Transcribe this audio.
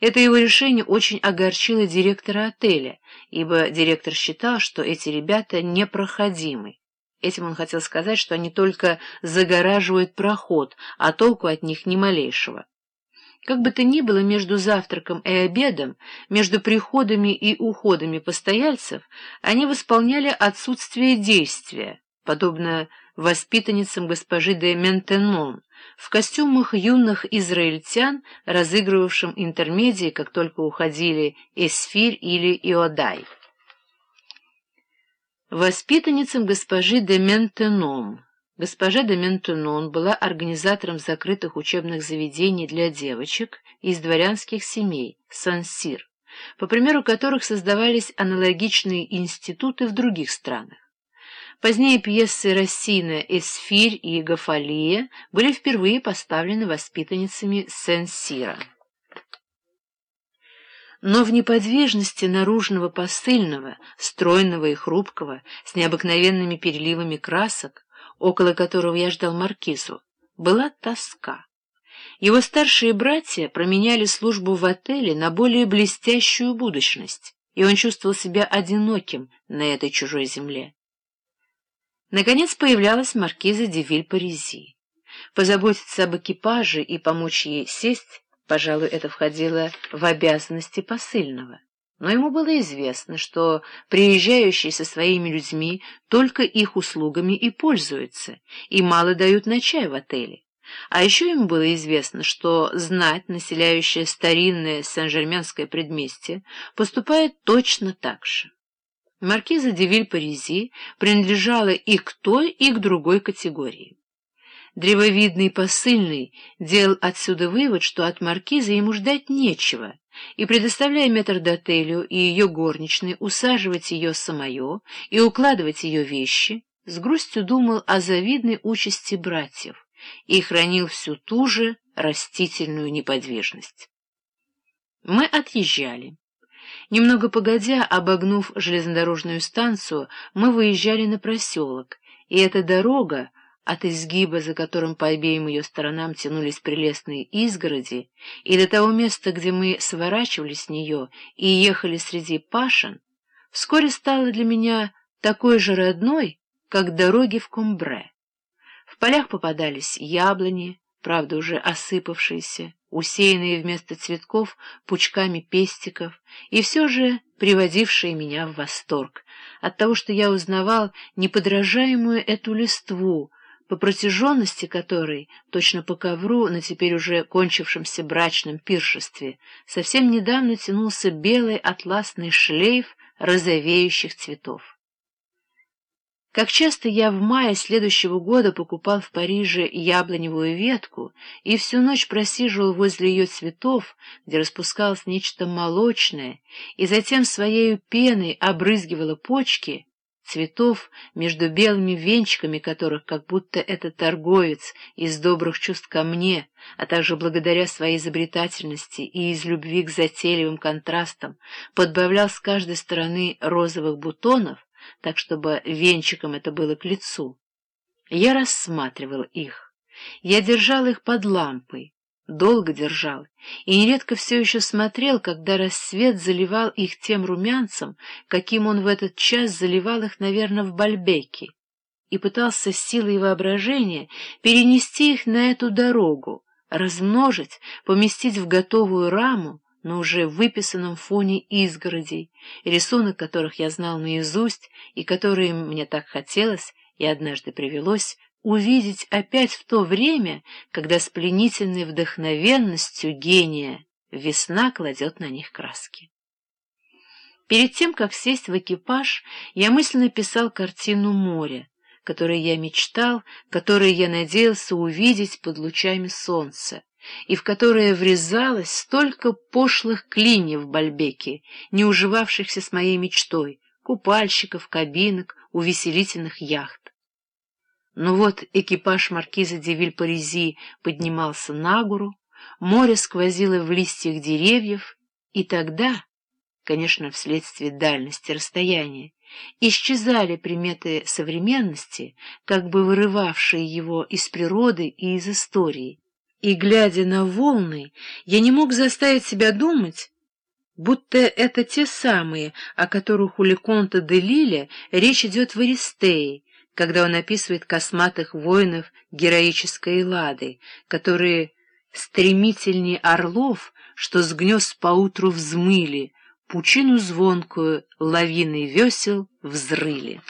Это его решение очень огорчило директора отеля, ибо директор считал, что эти ребята непроходимы. Этим он хотел сказать, что они только загораживают проход, а толку от них ни малейшего. Как бы то ни было, между завтраком и обедом, между приходами и уходами постояльцев, они восполняли отсутствие действия, подобно воспитанницам госпожи де Ментенон, в костюмах юных израильтян, разыгрывавшим интермедии, как только уходили Эсфирь или Иодай. Воспитанницам госпожи де Ментеном Госпожа де Ментенон была организатором закрытых учебных заведений для девочек из дворянских семей, Сан-Сир, по примеру которых создавались аналогичные институты в других странах. Позднее пьесы Рассина «Эсфирь» и «Гафалия» были впервые поставлены воспитанницами Сен-Сира. Но в неподвижности наружного посыльного, стройного и хрупкого, с необыкновенными переливами красок, около которого я ждал маркизу, была тоска. Его старшие братья променяли службу в отеле на более блестящую будущность, и он чувствовал себя одиноким на этой чужой земле. Наконец появлялась маркиза де Виль-Паризи. Позаботиться об экипаже и помочь ей сесть, пожалуй, это входило в обязанности посыльного. Но ему было известно, что приезжающие со своими людьми только их услугами и пользуются, и мало дают на чай в отеле. А еще ему было известно, что знать, населяющая старинное Сен-Жерменское предместье, поступает точно так же. Маркиза де Виль-Паризи принадлежала и к той, и к другой категории. Древовидный посыльный делал отсюда вывод, что от маркиза ему ждать нечего, и, предоставляя метрдотелю и ее горничной усаживать ее самое и укладывать ее вещи, с грустью думал о завидной участи братьев и хранил всю ту же растительную неподвижность. Мы отъезжали. Немного погодя, обогнув железнодорожную станцию, мы выезжали на проселок, и эта дорога, от изгиба, за которым по обеим ее сторонам тянулись прелестные изгороди, и до того места, где мы сворачивали с нее и ехали среди пашин, вскоре стала для меня такой же родной, как дороги в Комбре. В полях попадались яблони, правда уже осыпавшиеся, усеянные вместо цветков пучками пестиков, и все же приводившие меня в восторг от того, что я узнавал неподражаемую эту листву, по протяженности которой, точно по ковру на теперь уже кончившемся брачном пиршестве, совсем недавно тянулся белый атласный шлейф розовеющих цветов. Как часто я в мае следующего года покупал в Париже яблоневую ветку и всю ночь просиживал возле ее цветов, где распускалось нечто молочное, и затем своей пеной обрызгивала почки, цветов, между белыми венчиками которых как будто этот торговец из добрых чувств ко мне, а также благодаря своей изобретательности и из любви к затейливым контрастам, подбавлял с каждой стороны розовых бутонов, так чтобы венчиком это было к лицу. Я рассматривал их. Я держал их под лампой, долго держал, и нередко все еще смотрел, когда рассвет заливал их тем румянцем, каким он в этот час заливал их, наверное, в Бальбеке, и пытался силой воображения перенести их на эту дорогу, размножить, поместить в готовую раму, но уже выписанном фоне изгородей, рисунок которых я знал наизусть и которые мне так хотелось и однажды привелось увидеть опять в то время, когда с пленительной вдохновенностью гения весна кладет на них краски. Перед тем, как сесть в экипаж, я мысленно писал картину моря, которой я мечтал, которую я надеялся увидеть под лучами солнца, и в которое врезалось столько пошлых клиньев в Бальбеке, не уживавшихся с моей мечтой, купальщиков, кабинок, увеселительных яхт. Но вот экипаж маркиза де Вильпарези поднимался на гору, море сквозило в листьях деревьев, и тогда, конечно, вследствие дальности расстояния, исчезали приметы современности, как бы вырывавшие его из природы и из истории, И, глядя на волны, я не мог заставить себя думать, будто это те самые, о которых у Леконта де Лиля речь идет в Аристее, когда он описывает косматых воинов героической Лады, которые стремительнее орлов, что с гнезд поутру взмыли, пучину звонкую лавиной весел взрыли.